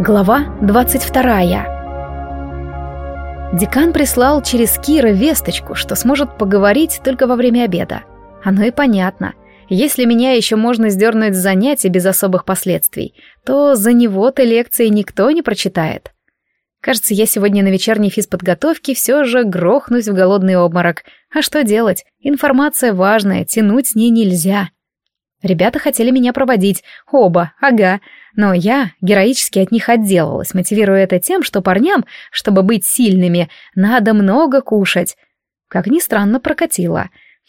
Глава 22. Декан прислал через Кира весточку, что сможет поговорить только во время обеда. Оно и понятно. Если меня еще можно сдернуть с занятий без особых последствий, то за него-то лекции никто не прочитает. Кажется, я сегодня на вечерней физподготовке все же грохнусь в голодный обморок. А что делать? Информация важная, тянуть с ней нельзя. Ребята хотели меня проводить. Оба, ага. Но я героически от них отделалась, мотивируя это тем, что парням, чтобы быть сильными, надо много кушать. Как ни странно, прокатило.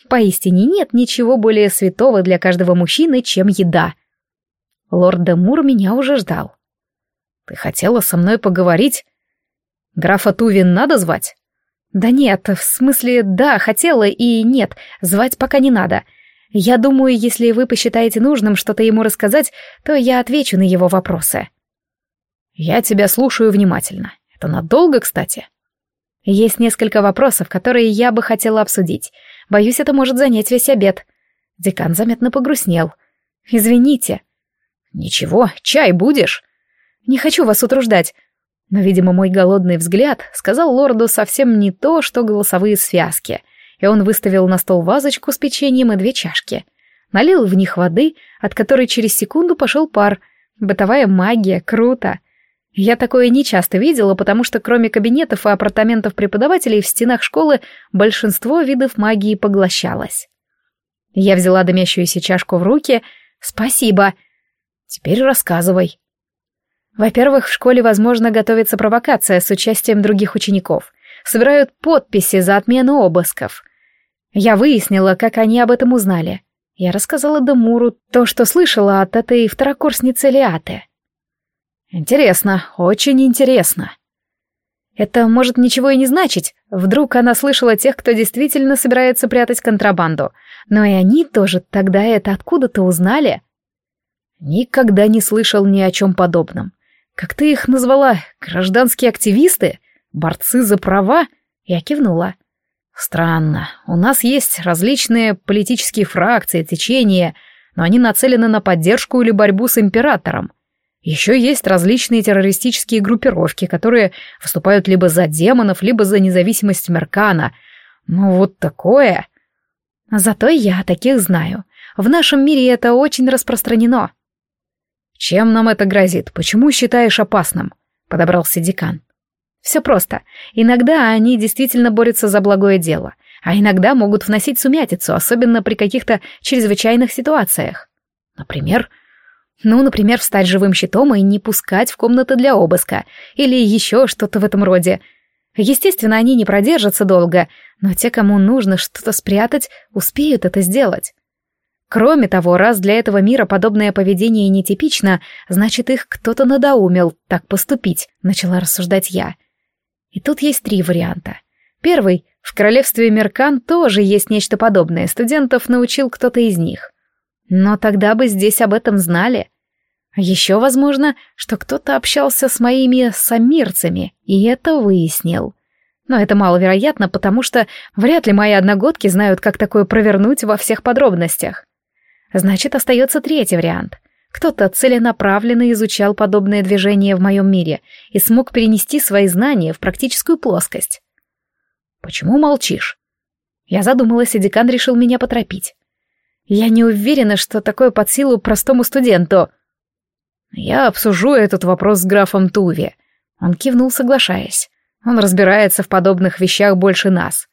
Поистине нет ничего более святого для каждого мужчины, чем еда. Лорд де Мур меня уже ждал. «Ты хотела со мной поговорить? Графа Тувин надо звать?» «Да нет, в смысле, да, хотела и нет, звать пока не надо. Я думаю, если вы посчитаете нужным что-то ему рассказать, то я отвечу на его вопросы. Я тебя слушаю внимательно. Это надолго, кстати? Есть несколько вопросов, которые я бы хотела обсудить. Боюсь, это может занять весь обед. Декан заметно погрустнел. Извините. Ничего, чай будешь? Не хочу вас утруждать. Но, видимо, мой голодный взгляд сказал лорду совсем не то, что голосовые связки — и он выставил на стол вазочку с печеньем и две чашки. Налил в них воды, от которой через секунду пошел пар. Бытовая магия, круто. Я такое не часто видела, потому что кроме кабинетов и апартаментов преподавателей в стенах школы большинство видов магии поглощалось. Я взяла дымящуюся чашку в руки. «Спасибо!» «Теперь рассказывай». Во-первых, в школе, возможно, готовится провокация с участием других учеников. Собирают подписи за отмену обысков. Я выяснила, как они об этом узнали. Я рассказала Демуру то, что слышала от этой второкурсницы Лиаты. Интересно, очень интересно. Это может ничего и не значить. Вдруг она слышала тех, кто действительно собирается прятать контрабанду. Но и они тоже тогда это откуда-то узнали. Никогда не слышал ни о чем подобном. Как ты их назвала? Гражданские активисты? Борцы за права? Я кивнула. Странно. У нас есть различные политические фракции, течения, но они нацелены на поддержку или борьбу с императором. Еще есть различные террористические группировки, которые выступают либо за демонов, либо за независимость Меркана. Ну вот такое. Зато я таких знаю. В нашем мире это очень распространено. Чем нам это грозит? Почему считаешь опасным? Подобрался декан. Все просто. Иногда они действительно борются за благое дело, а иногда могут вносить сумятицу, особенно при каких-то чрезвычайных ситуациях. Например, ну, например, встать живым щитом и не пускать в комнаты для обыска, или еще что-то в этом роде. Естественно, они не продержатся долго, но те, кому нужно что-то спрятать, успеют это сделать. Кроме того, раз для этого мира подобное поведение нетипично, значит, их кто-то надоумил так поступить, начала рассуждать я. И тут есть три варианта. Первый — в королевстве Меркан тоже есть нечто подобное, студентов научил кто-то из них. Но тогда бы здесь об этом знали. А еще возможно, что кто-то общался с моими самирцами и это выяснил. Но это маловероятно, потому что вряд ли мои одногодки знают, как такое провернуть во всех подробностях. Значит, остается третий вариант — кто-то целенаправленно изучал подобные движения в моем мире и смог перенести свои знания в практическую плоскость. «Почему молчишь?» Я задумалась, и декан решил меня поторопить. Я не уверена, что такое под силу простому студенту. Я обсужу этот вопрос с графом Туви. Он кивнул, соглашаясь. Он разбирается в подобных вещах больше нас.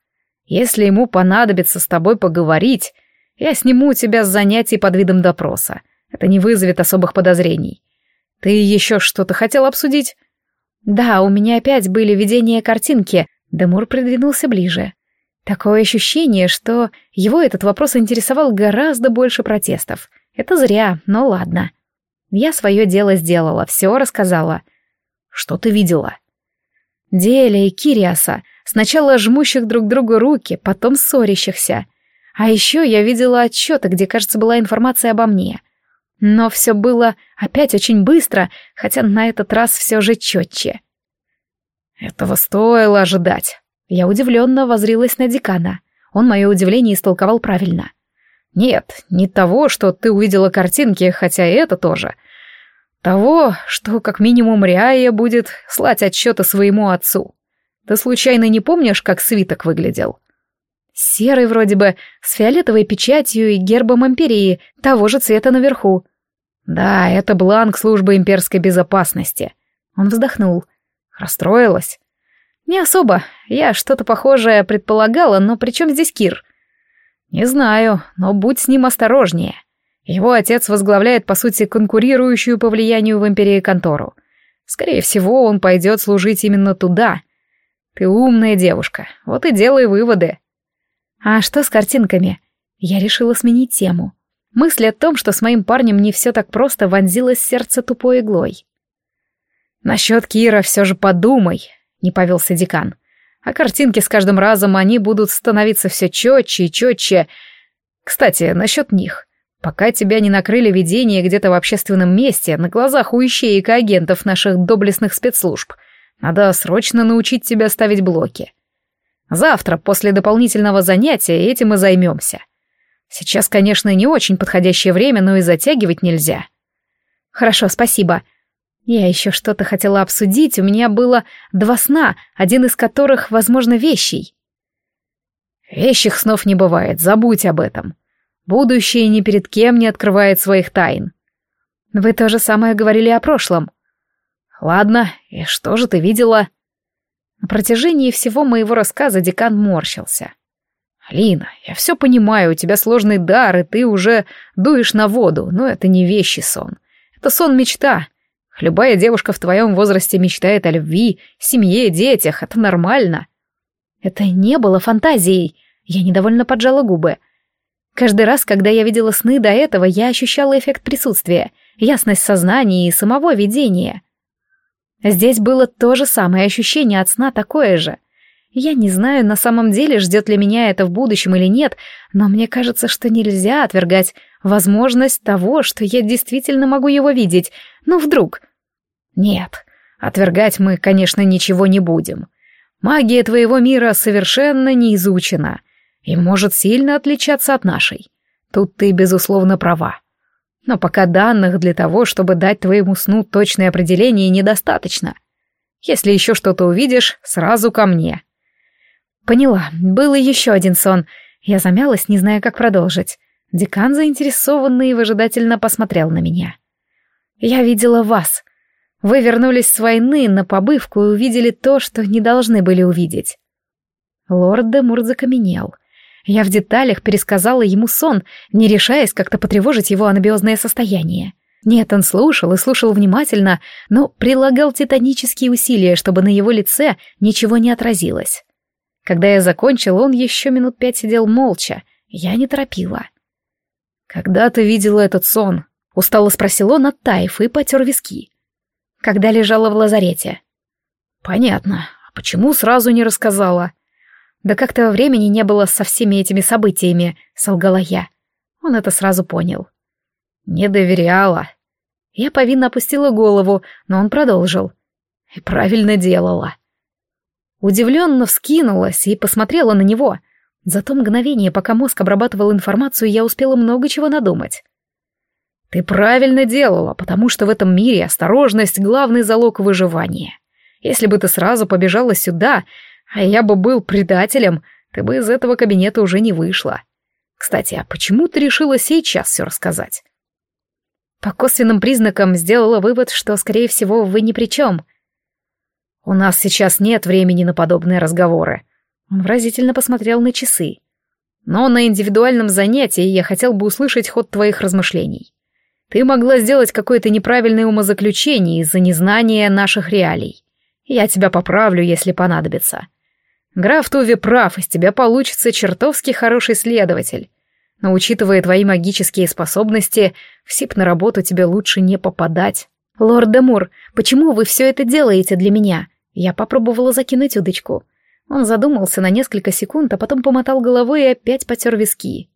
Если ему понадобится с тобой поговорить, я сниму тебя с занятий под видом допроса. Это не вызовет особых подозрений. Ты еще что-то хотел обсудить? Да, у меня опять были видения картинки. Демур придвинулся ближе. Такое ощущение, что его этот вопрос интересовал гораздо больше протестов. Это зря, но ладно. Я свое дело сделала, все рассказала. Что ты видела? Деля и Кириаса, сначала жмущих друг другу руки, потом ссорящихся. А еще я видела отчеты, где, кажется, была информация обо мне. Но все было опять очень быстро, хотя на этот раз все же четче. Этого стоило ожидать. Я удивленно возрилась на декана. Он мое удивление истолковал правильно. Нет, не того, что ты увидела картинки, хотя и это тоже. Того, что как минимум Риая будет слать отчеты своему отцу. Ты случайно не помнишь, как свиток выглядел? Серый вроде бы, с фиолетовой печатью и гербом империи, того же цвета наверху. Да, это бланк службы имперской безопасности. Он вздохнул. Расстроилась. Не особо. Я что-то похожее предполагала, но при чем здесь Кир? Не знаю, но будь с ним осторожнее. Его отец возглавляет, по сути, конкурирующую по влиянию в империи контору. Скорее всего, он пойдет служить именно туда. Ты умная девушка, вот и делай выводы. А что с картинками? Я решила сменить тему. Мысль о том, что с моим парнем не все так просто, вонзилась сердце тупой иглой. «Насчет Кира все же подумай», — не повелся декан. «А картинки с каждым разом они будут становиться все четче и четче. Кстати, насчет них. Пока тебя не накрыли видения где-то в общественном месте, на глазах у ищеек агентов наших доблестных спецслужб, надо срочно научить тебя ставить блоки. Завтра, после дополнительного занятия, этим и займемся. Сейчас, конечно, не очень подходящее время, но и затягивать нельзя. Хорошо, спасибо. Я еще что-то хотела обсудить, у меня было два сна, один из которых, возможно, вещий. Вещих снов не бывает, забудь об этом. Будущее ни перед кем не открывает своих тайн. Вы то же самое говорили о прошлом. Ладно, и что же ты видела? На протяжении всего моего рассказа декан морщился. «Алина, я все понимаю, у тебя сложный дар, и ты уже дуешь на воду, но это не вещий сон. Это сон-мечта. Любая девушка в твоем возрасте мечтает о любви, семье, детях, это нормально». Это не было фантазией. Я недовольно поджала губы. Каждый раз, когда я видела сны до этого, я ощущала эффект присутствия, ясность сознания и самого видения. Здесь было то же самое ощущение от сна такое же. Я не знаю, на самом деле ждет ли меня это в будущем или нет, но мне кажется, что нельзя отвергать возможность того, что я действительно могу его видеть. Ну, вдруг. Нет, отвергать мы, конечно, ничего не будем. Магия твоего мира совершенно не изучена и может сильно отличаться от нашей. Тут ты, безусловно, права. Но пока данных для того, чтобы дать твоему сну точное определение, недостаточно. Если еще что-то увидишь, сразу ко мне. Поняла, был еще один сон. Я замялась, не зная, как продолжить. Декан заинтересованный и выжидательно посмотрел на меня. «Я видела вас. Вы вернулись с войны на побывку и увидели то, что не должны были увидеть». Лорд Демур закаменел — я в деталях пересказала ему сон, не решаясь как-то потревожить его анабиозное состояние. Нет, он слушал и слушал внимательно, но прилагал титанические усилия, чтобы на его лице ничего не отразилось. Когда я закончил, он еще минут пять сидел молча. Я не торопила. «Когда ты видела этот сон?» — устало спросил он, оттаив, и потер виски. «Когда лежала в лазарете». «Понятно. А почему сразу не рассказала?» Да как-то времени не было со всеми этими событиями, солгала я. Он это сразу понял. Не доверяла. Я повинно опустила голову, но он продолжил. И правильно делала. Удивленно вскинулась и посмотрела на него. За то мгновение, пока мозг обрабатывал информацию, я успела много чего надумать. Ты правильно делала, потому что в этом мире осторожность — главный залог выживания. Если бы ты сразу побежала сюда, а я бы был предателем, ты бы из этого кабинета уже не вышла. Кстати, а почему ты решила сейчас все рассказать? По косвенным признакам сделала вывод, что, скорее всего, вы ни при чем. У нас сейчас нет времени на подобные разговоры. Он выразительно посмотрел на часы. Но на индивидуальном занятии я хотел бы услышать ход твоих размышлений. Ты могла сделать какое-то неправильное умозаключение из-за незнания наших реалий. Я тебя поправлю, если понадобится. Граф Туви прав, из тебя получится чертовски хороший следователь. Но учитывая твои магические способности, в СИП на работу тебе лучше не попадать. Лорд Демур, почему вы все это делаете для меня? Я попробовала закинуть удочку. Он задумался на несколько секунд, а потом помотал головой и опять потер виски.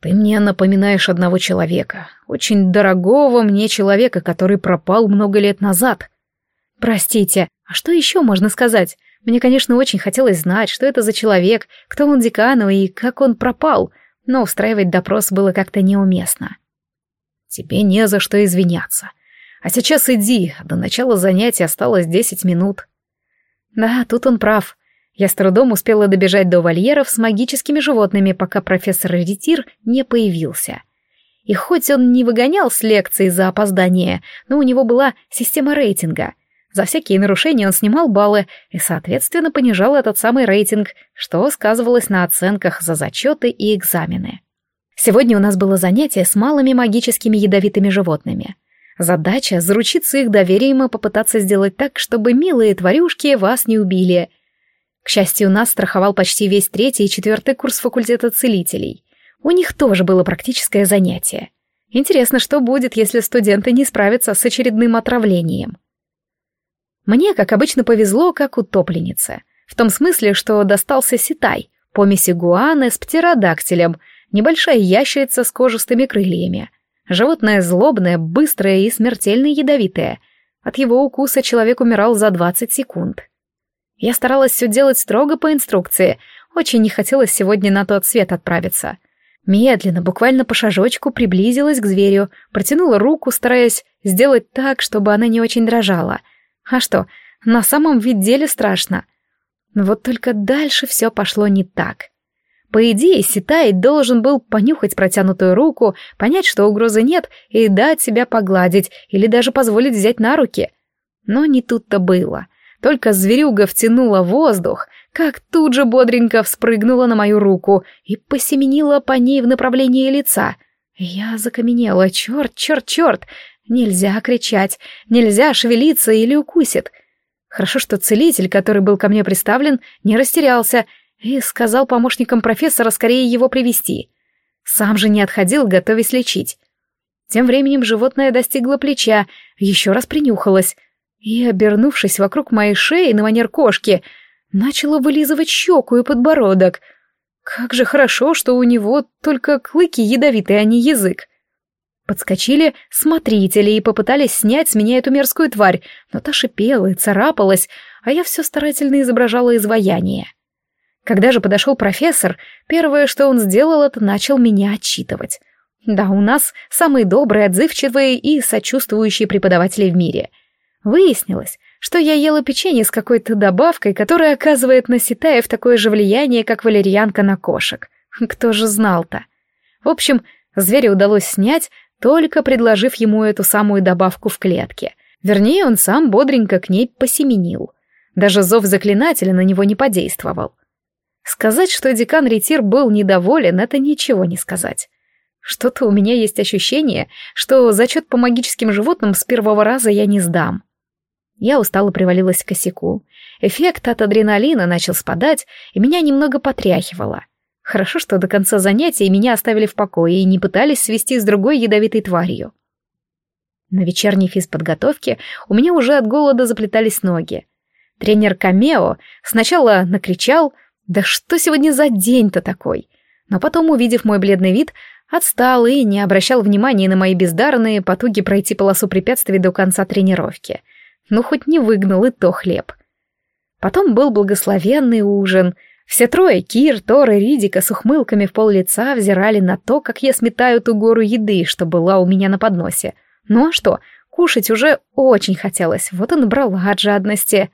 «Ты мне напоминаешь одного человека, очень дорогого мне человека, который пропал много лет назад». «Простите, а что еще можно сказать? Мне, конечно, очень хотелось знать, что это за человек, кто он декану и как он пропал, но устраивать допрос было как-то неуместно. «Тебе не за что извиняться. А сейчас иди, до начала занятия осталось десять минут. Да, тут он прав. Я с трудом успела добежать до вольеров с магическими животными, пока профессор Ретир не появился. И хоть он не выгонял с лекции за опоздание, но у него была система рейтинга. За всякие нарушения он снимал баллы и, соответственно, понижал этот самый рейтинг, что сказывалось на оценках за зачеты и экзамены. Сегодня у нас было занятие с малыми магическими ядовитыми животными. Задача — заручиться их доверием и попытаться сделать так, чтобы милые тварюшки вас не убили. К счастью, нас страховал почти весь третий и четвертый курс факультета целителей. У них тоже было практическое занятие. Интересно, что будет, если студенты не справятся с очередным отравлением. Мне, как обычно, повезло, как утопленнице. В том смысле, что достался ситай, помеси гуаны с птеродактилем — небольшая ящерица с кожистыми крыльями. Животное злобное, быстрое и смертельно ядовитое. От его укуса человек умирал за 20 секунд. Я старалась все делать строго по инструкции, очень не хотелось сегодня на тот свет отправиться. Медленно, буквально по шажочку, приблизилась к зверю, протянула руку, стараясь сделать так, чтобы она не очень дрожала. А что, на самом ведь деле страшно. Вот только дальше все пошло не так. По идее, Ситай должен был понюхать протянутую руку, понять, что угрозы нет, и дать себя погладить, или даже позволить взять на руки. Но не тут-то было. Только зверюга втянула воздух, как тут же бодренько вспрыгнула на мою руку и посеменила по ней в направлении лица. Я закаменела. Черт, черт, черт! Нельзя кричать, нельзя шевелиться или укусит. Хорошо, что целитель, который был ко мне приставлен, не растерялся — и сказал помощникам профессора скорее его привести. Сам же не отходил, готовясь лечить. Тем временем животное достигло плеча, еще раз принюхалось и, обернувшись вокруг моей шеи на манер кошки, начало вылизывать щеку и подбородок. Как же хорошо, что у него только клыки ядовитые, а не язык. Подскочили смотрители и попытались снять с меня эту мерзкую тварь, но та шипела и царапалась, а я все старательно изображала изваяние. Когда же подошел профессор, первое, что он сделал, это начал меня отчитывать. Да, у нас самые добрые, отзывчивые и сочувствующие преподаватели в мире. Выяснилось, что я ела печенье с какой-то добавкой, которая оказывает на Ситаев такое же влияние, как валерьянка на кошек. Кто же знал-то? В общем, зверя удалось снять, только предложив ему эту самую добавку в клетке. Вернее, он сам бодренько к ней посеменил. Даже зов заклинателя на него не подействовал. Сказать, что декан Ретир был недоволен, это ничего не сказать. Что-то у меня есть ощущение, что зачет по магическим животным с первого раза я не сдам. Я устало привалилась к косяку. Эффект от адреналина начал спадать, и меня немного потряхивало. Хорошо, что до конца занятия меня оставили в покое и не пытались свести с другой ядовитой тварью. На вечерней физподготовке у меня уже от голода заплетались ноги. Тренер Камео сначала накричал — да что сегодня за день-то такой? Но потом, увидев мой бледный вид, отстал и не обращал внимания на мои бездарные потуги пройти полосу препятствий до конца тренировки. Ну, хоть не выгнал, и то хлеб. Потом был благословенный ужин. Все трое, Кир, Тор и Ридика, с ухмылками в пол лица взирали на то, как я сметаю ту гору еды, что была у меня на подносе. Ну а что, кушать уже очень хотелось, вот и набрала от жадности.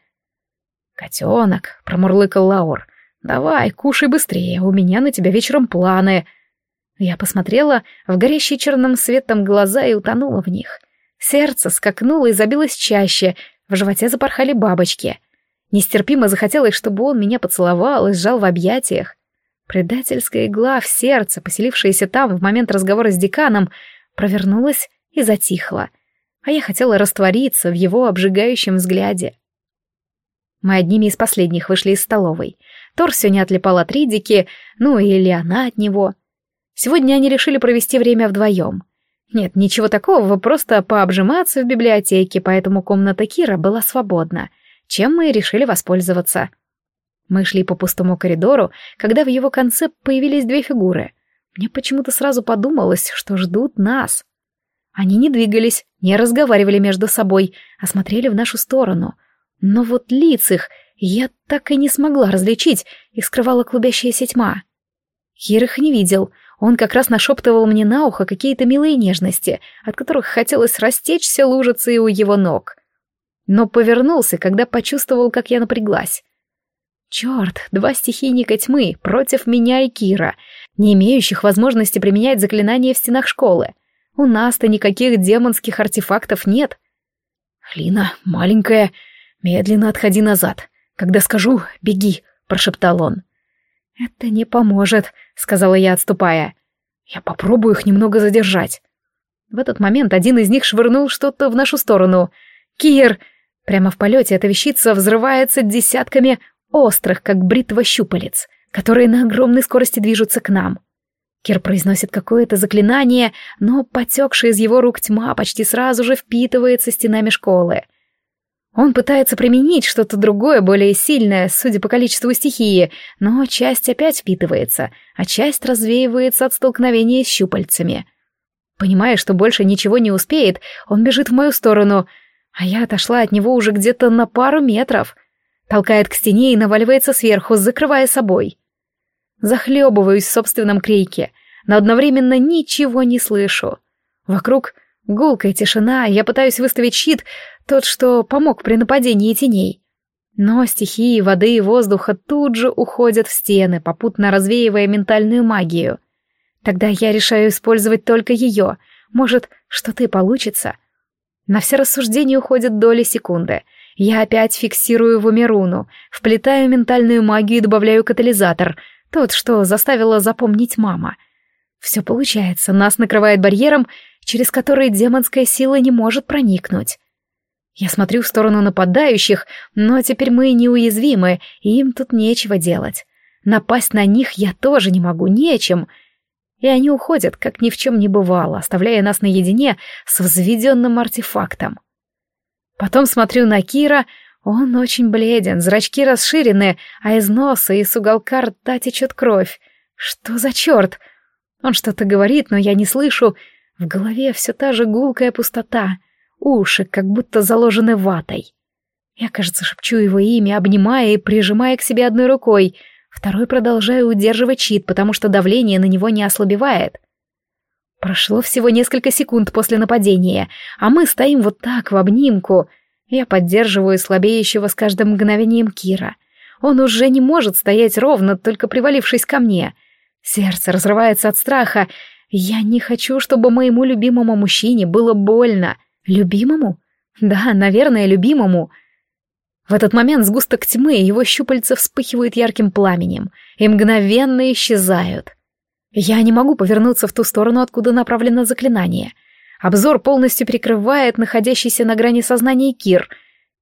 «Котенок», — промурлыкал Лаур, «Давай, кушай быстрее, у меня на тебя вечером планы». Я посмотрела в горящие черным светом глаза и утонула в них. Сердце скакнуло и забилось чаще, в животе запорхали бабочки. Нестерпимо захотелось, чтобы он меня поцеловал и сжал в объятиях. Предательская игла в сердце, поселившаяся там в момент разговора с деканом, провернулась и затихла, а я хотела раствориться в его обжигающем взгляде. Мы одними из последних вышли из столовой. Тор все не отлипал от Ридики, ну или она от него. Сегодня они решили провести время вдвоем. Нет, ничего такого, просто пообжиматься в библиотеке, поэтому комната Кира была свободна, чем мы решили воспользоваться. Мы шли по пустому коридору, когда в его конце появились две фигуры. Мне почему-то сразу подумалось, что ждут нас. Они не двигались, не разговаривали между собой, а смотрели в нашу сторону. Но вот лиц их я так и не смогла различить, их скрывала клубящаяся тьма. Кир их не видел, Он как раз нашептывал мне на ухо какие-то милые нежности, от которых хотелось растечься лужицей у его ног. Но повернулся, когда почувствовал, как я напряглась. Черт, два стихийника тьмы против меня и Кира, не имеющих возможности применять заклинания в стенах школы. У нас-то никаких демонских артефактов нет. «Лина, маленькая, медленно отходи назад. Когда скажу, беги», — прошептал он. «Это не поможет», — сказала я, отступая. «Я попробую их немного задержать». В этот момент один из них швырнул что-то в нашу сторону. «Кир!» Прямо в полете эта вещица взрывается десятками острых, как бритва щупалец, которые на огромной скорости движутся к нам. Кир произносит какое-то заклинание, но потекшая из его рук тьма почти сразу же впитывается стенами школы. Он пытается применить что-то другое, более сильное, судя по количеству стихии, но часть опять впитывается, а часть развеивается от столкновения с щупальцами. Понимая, что больше ничего не успеет, он бежит в мою сторону, а я отошла от него уже где-то на пару метров. Толкает к стене и наваливается сверху, закрывая собой. Захлебываюсь в собственном крике, но одновременно ничего не слышу. Вокруг гулкая тишина, я пытаюсь выставить щит, тот, что помог при нападении теней. Но стихии воды и воздуха тут же уходят в стены, попутно развеивая ментальную магию. Тогда я решаю использовать только ее. Может, что-то и получится. На все рассуждения уходят доли секунды. Я опять фиксирую в уме руну, вплетаю ментальную магию и добавляю катализатор, тот, что заставила запомнить мама. Все получается, нас накрывает барьером, через который демонская сила не может проникнуть. Я смотрю в сторону нападающих, но теперь мы неуязвимы, и им тут нечего делать. Напасть на них я тоже не могу, нечем. И они уходят, как ни в чем не бывало, оставляя нас наедине с взведенным артефактом. Потом смотрю на Кира, он очень бледен, зрачки расширены, а из носа и с уголка рта течет кровь. Что за черт? Он что-то говорит, но я не слышу. В голове все та же гулкая пустота — уши как будто заложены ватой. Я, кажется, шепчу его имя, обнимая и прижимая к себе одной рукой, второй продолжаю удерживать щит, потому что давление на него не ослабевает. Прошло всего несколько секунд после нападения, а мы стоим вот так в обнимку. Я поддерживаю слабеющего с каждым мгновением Кира. Он уже не может стоять ровно, только привалившись ко мне. Сердце разрывается от страха. Я не хочу, чтобы моему любимому мужчине было больно. Любимому? Да, наверное, любимому. В этот момент сгусток тьмы и его щупальца вспыхивают ярким пламенем и мгновенно исчезают. Я не могу повернуться в ту сторону, откуда направлено заклинание. Обзор полностью прикрывает находящийся на грани сознания Кир.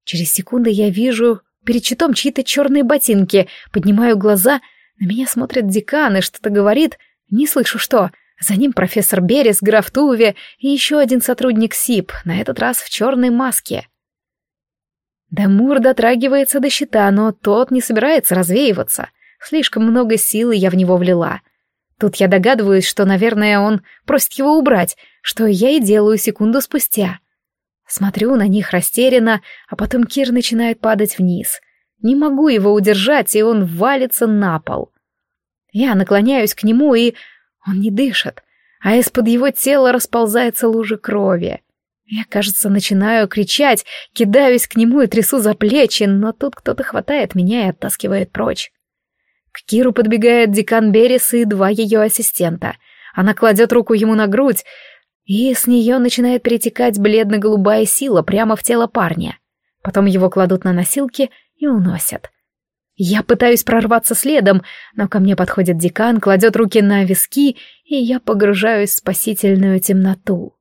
Через секунду я вижу перед щитом чьи-то черные ботинки, поднимаю глаза, на меня смотрит декан и что-то говорит, не слышу что — за ним профессор Берес, граф Туве и еще один сотрудник СИП, на этот раз в черной маске. Дамур дотрагивается до щита, но тот не собирается развеиваться. Слишком много силы я в него влила. Тут я догадываюсь, что, наверное, он просит его убрать, что я и делаю секунду спустя. Смотрю на них растерянно, а потом Кир начинает падать вниз. Не могу его удержать, и он валится на пол. Я наклоняюсь к нему и он не дышит, а из-под его тела расползается лужа крови. Я, кажется, начинаю кричать, кидаюсь к нему и трясу за плечи, но тут кто-то хватает меня и оттаскивает прочь. К Киру подбегает декан Берес и два ее ассистента. Она кладет руку ему на грудь, и с нее начинает перетекать бледно-голубая сила прямо в тело парня. Потом его кладут на носилки и уносят. Я пытаюсь прорваться следом, но ко мне подходит декан, кладет руки на виски, и я погружаюсь в спасительную темноту.